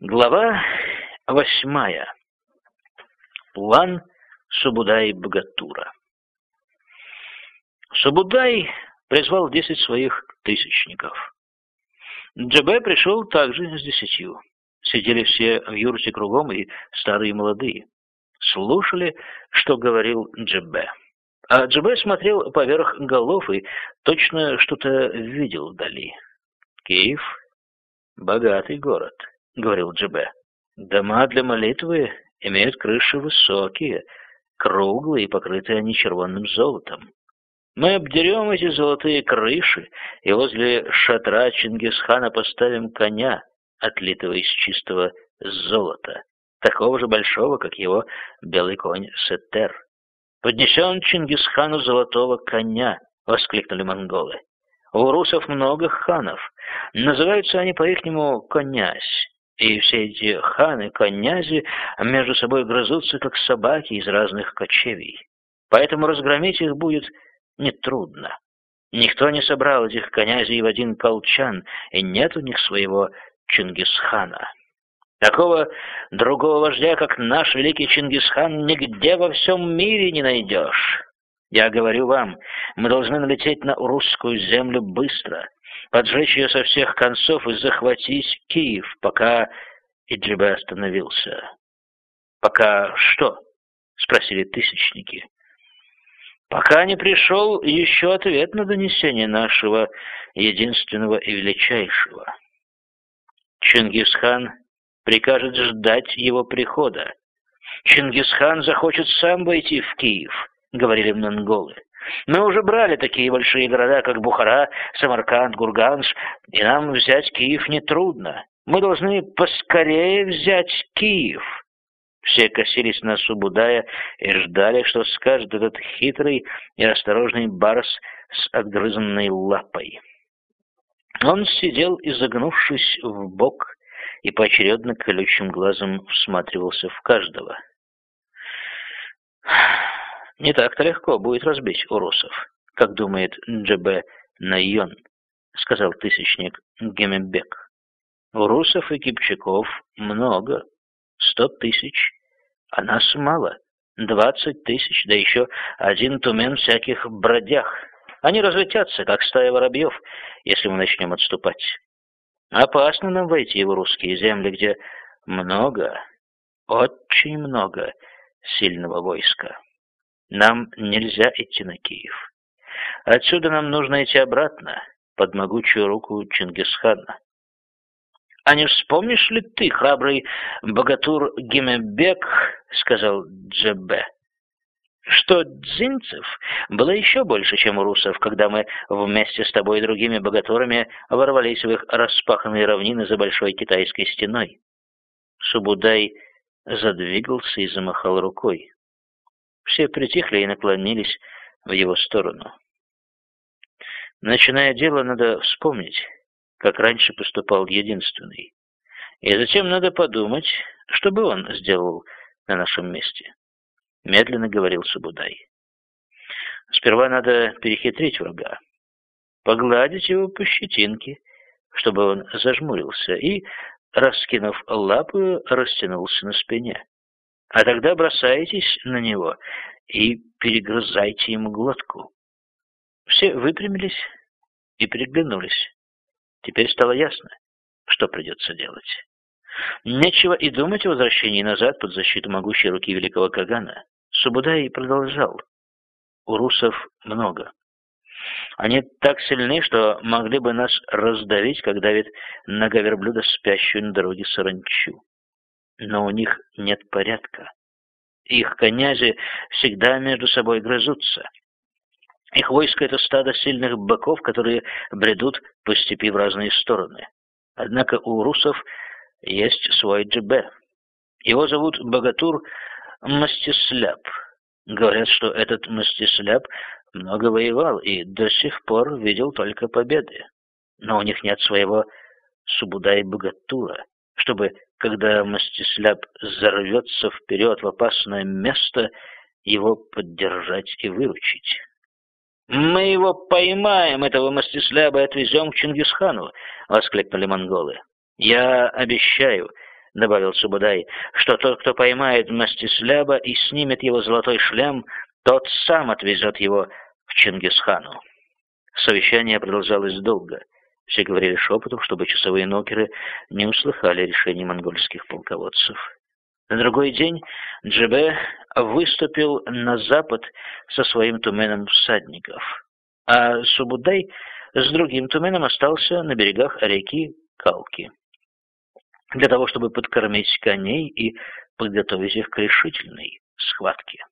Глава восьмая. План Субудай-Богатура. Субудай призвал десять своих тысячников. Джабе пришел также с десятью. Сидели все в юрте кругом, и старые и молодые. Слушали, что говорил Джабе. А Джабе смотрел поверх голов и точно что-то видел вдали. Киев — богатый город говорил Джебе. Дома для молитвы имеют крыши высокие, круглые и покрытые они червонным золотом. Мы обдерем эти золотые крыши и возле шатра Чингисхана поставим коня, отлитого из чистого золота, такого же большого, как его белый конь Сетер. «Поднесен Чингисхану золотого коня!» — воскликнули монголы. «У русов много ханов. Называются они по-ихнему «конязь». И все эти ханы, конязи между собой грызутся, как собаки из разных кочевий. Поэтому разгромить их будет нетрудно. Никто не собрал этих конязей в один колчан, и нет у них своего Чингисхана. Такого другого вождя, как наш великий Чингисхан, нигде во всем мире не найдешь. Я говорю вам, мы должны налететь на русскую землю быстро, поджечь ее со всех концов и захватить Киев, пока Иджибе остановился. «Пока что?» — спросили тысячники. «Пока не пришел еще ответ на донесение нашего единственного и величайшего. Чингисхан прикажет ждать его прихода. Чингисхан захочет сам войти в Киев», — говорили монголы. Мы уже брали такие большие города, как Бухара, Самарканд, Гурганш, и нам взять Киев нетрудно. Мы должны поскорее взять Киев. Все косились на Субудая и ждали, что скажет этот хитрый и осторожный барс с отгрызанной лапой. Он сидел, изогнувшись в бок, и поочередно колючим глазом всматривался в каждого. Не так-то легко будет разбить урусов, как думает Джебе Найон, сказал тысячник Гемебек. Урусов и кипчаков много, сто тысяч, а нас мало, двадцать тысяч, да еще один тумен всяких бродях. Они разлетятся, как стая воробьев, если мы начнем отступать. Опасно нам войти в русские земли, где много, очень много сильного войска. Нам нельзя идти на Киев. Отсюда нам нужно идти обратно, под могучую руку Чингисхана. «А не вспомнишь ли ты, храбрый богатур Гимебек, — сказал Джебе, — что дзинцев было еще больше, чем у русов, когда мы вместе с тобой и другими богатурами ворвались в их распаханные равнины за большой китайской стеной?» Субудай задвигался и замахал рукой. Все притихли и наклонились в его сторону. Начиная дело, надо вспомнить, как раньше поступал единственный. И затем надо подумать, что бы он сделал на нашем месте. Медленно говорил Субудай. Сперва надо перехитрить врага, погладить его по щетинке, чтобы он зажмурился, и, раскинув лапы, растянулся на спине. А тогда бросаетесь на него и перегрызайте ему глотку. Все выпрямились и переглянулись. Теперь стало ясно, что придется делать. Нечего и думать о возвращении назад под защиту могущей руки великого Кагана. Субудай продолжал. У русов много. Они так сильны, что могли бы нас раздавить, как давит нога верблюда, спящую на дороге саранчу но у них нет порядка. Их конязи всегда между собой грызутся. Их войско — это стадо сильных быков, которые бредут по степи в разные стороны. Однако у русов есть свой джебе. Его зовут Богатур Мастисляп. Говорят, что этот Мастисляп много воевал и до сих пор видел только победы. Но у них нет своего Субудай-Богатура, чтобы когда Мстисляп взорвется вперед в опасное место, его поддержать и выручить. «Мы его поймаем, этого Мстисляба, и отвезем к Чингисхану!» — воскликнули монголы. «Я обещаю!» — добавил Субудай, что тот, кто поймает Мастисляба и снимет его золотой шлем, тот сам отвезет его к Чингисхану. Совещание продолжалось долго. Все говорили шепотом, чтобы часовые нокеры не услыхали решений монгольских полководцев. На другой день Джебе выступил на запад со своим туменом всадников, а Субудай с другим туменом остался на берегах реки Калки для того, чтобы подкормить коней и подготовить их к решительной схватке.